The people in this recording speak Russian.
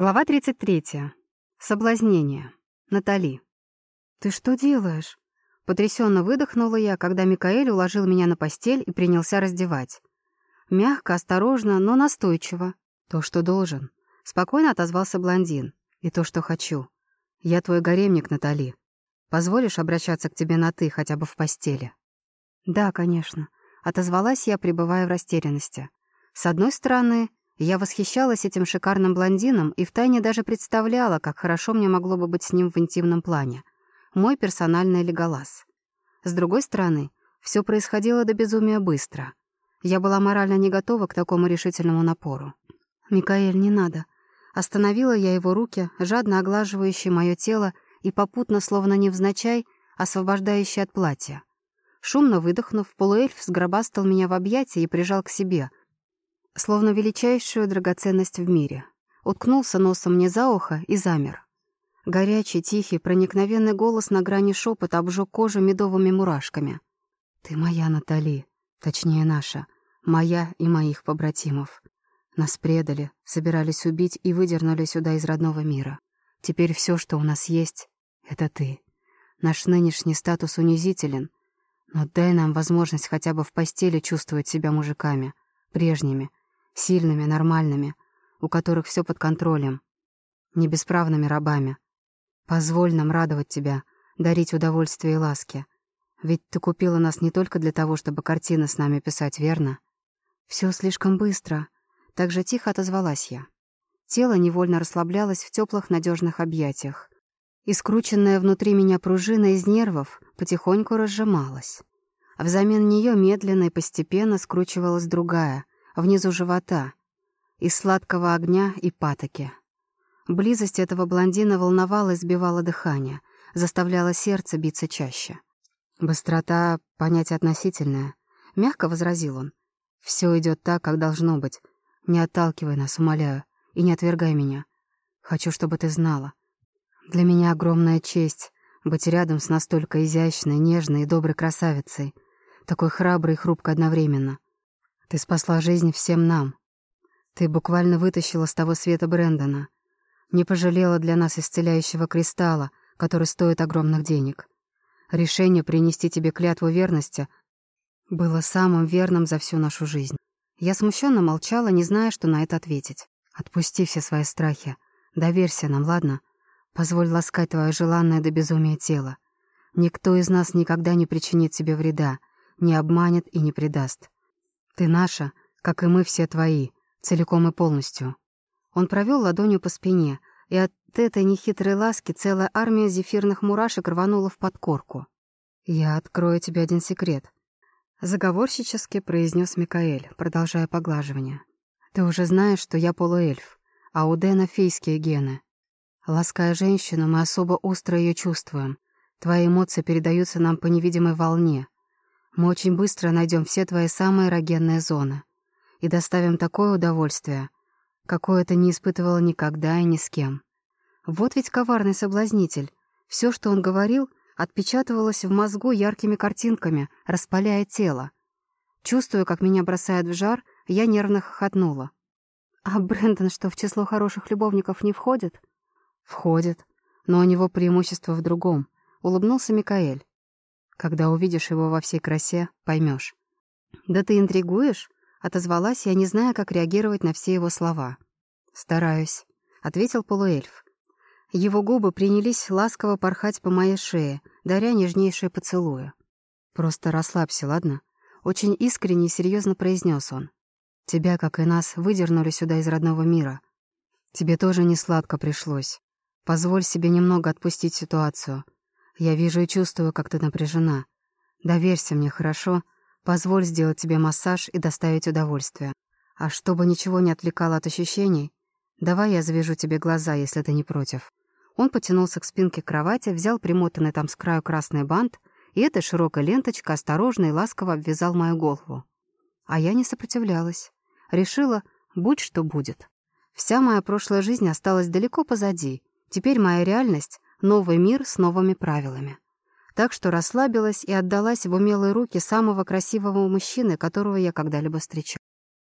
Глава 33. Соблазнение. Натали. «Ты что делаешь?» Потрясенно выдохнула я, когда Микаэль уложил меня на постель и принялся раздевать. Мягко, осторожно, но настойчиво. «То, что должен». Спокойно отозвался блондин. «И то, что хочу. Я твой гаремник, Натали. Позволишь обращаться к тебе на «ты» хотя бы в постели?» «Да, конечно», — отозвалась я, пребывая в растерянности. С одной стороны, я восхищалась этим шикарным блондином и втайне даже представляла, как хорошо мне могло бы быть с ним в интимном плане. Мой персональный леголаз. С другой стороны, все происходило до безумия быстро. Я была морально не готова к такому решительному напору. «Микаэль, не надо». Остановила я его руки, жадно оглаживающие мое тело и попутно, словно невзначай, освобождающие от платья. Шумно выдохнув, полуэльф сгробастал меня в объятия и прижал к себе, словно величайшую драгоценность в мире. Уткнулся носом мне за ухо и замер. Горячий, тихий, проникновенный голос на грани шепота обжег кожу медовыми мурашками. «Ты моя, Натали, точнее наша, моя и моих побратимов. Нас предали, собирались убить и выдернули сюда из родного мира. Теперь все, что у нас есть, — это ты. Наш нынешний статус унизителен, но дай нам возможность хотя бы в постели чувствовать себя мужиками, прежними, Сильными, нормальными, у которых все под контролем. Не бесправными рабами. Позволь нам радовать тебя, дарить удовольствие и ласки. Ведь ты купила нас не только для того, чтобы картины с нами писать, верно? Все слишком быстро. Так же тихо отозвалась я. Тело невольно расслаблялось в теплых, надежных объятиях. И скрученная внутри меня пружина из нервов потихоньку разжималась. Взамен нее медленно и постепенно скручивалась другая, внизу живота, из сладкого огня и патоки. Близость этого блондина волновала и сбивала дыхание, заставляла сердце биться чаще. «Быстрота — понятие относительное», — мягко возразил он. «Все идет так, как должно быть. Не отталкивай нас, умоляю, и не отвергай меня. Хочу, чтобы ты знала. Для меня огромная честь быть рядом с настолько изящной, нежной и доброй красавицей, такой храброй и хрупкой одновременно. Ты спасла жизнь всем нам. Ты буквально вытащила с того света Брэндона. Не пожалела для нас исцеляющего кристалла, который стоит огромных денег. Решение принести тебе клятву верности было самым верным за всю нашу жизнь. Я смущенно молчала, не зная, что на это ответить. Отпусти все свои страхи. Доверься нам, ладно? Позволь ласкать твое желанное до безумия тело. Никто из нас никогда не причинит тебе вреда, не обманет и не предаст. Ты наша, как и мы все твои, целиком и полностью. Он провел ладонью по спине, и от этой нехитрой ласки целая армия зефирных мурашек рванула в подкорку. «Я открою тебе один секрет», — заговорщически произнес Микаэль, продолжая поглаживание. «Ты уже знаешь, что я полуэльф, а у Дэна фейские гены. Лаская женщину, мы особо остро ее чувствуем. Твои эмоции передаются нам по невидимой волне, мы очень быстро найдем все твои самые эрогенные зоны и доставим такое удовольствие, какое ты не испытывала никогда и ни с кем. Вот ведь коварный соблазнитель. Все, что он говорил, отпечатывалось в мозгу яркими картинками, распаляя тело. Чувствуя, как меня бросает в жар, я нервно хохотнула. «А Брэндон что, в число хороших любовников не входит?» «Входит, но у него преимущество в другом», — улыбнулся Микаэль. Когда увидишь его во всей красе, поймешь. «Да ты интригуешь?» — отозвалась я, не зная, как реагировать на все его слова. «Стараюсь», — ответил полуэльф. Его губы принялись ласково порхать по моей шее, даря нежнейшие поцелуи. «Просто расслабься, ладно?» Очень искренне и серьезно произнес он. «Тебя, как и нас, выдернули сюда из родного мира. Тебе тоже не сладко пришлось. Позволь себе немного отпустить ситуацию. Я вижу и чувствую, как ты напряжена. Доверься мне, хорошо? Позволь сделать тебе массаж и доставить удовольствие. А чтобы ничего не отвлекало от ощущений, давай я завяжу тебе глаза, если ты не против». Он потянулся к спинке кровати, взял примотанный там с краю красный бант, и эта широкая ленточка осторожно и ласково обвязал мою голову. А я не сопротивлялась. Решила, будь что будет. Вся моя прошлая жизнь осталась далеко позади. Теперь моя реальность новый мир с новыми правилами. Так что расслабилась и отдалась в умелые руки самого красивого мужчины, которого я когда-либо встречала.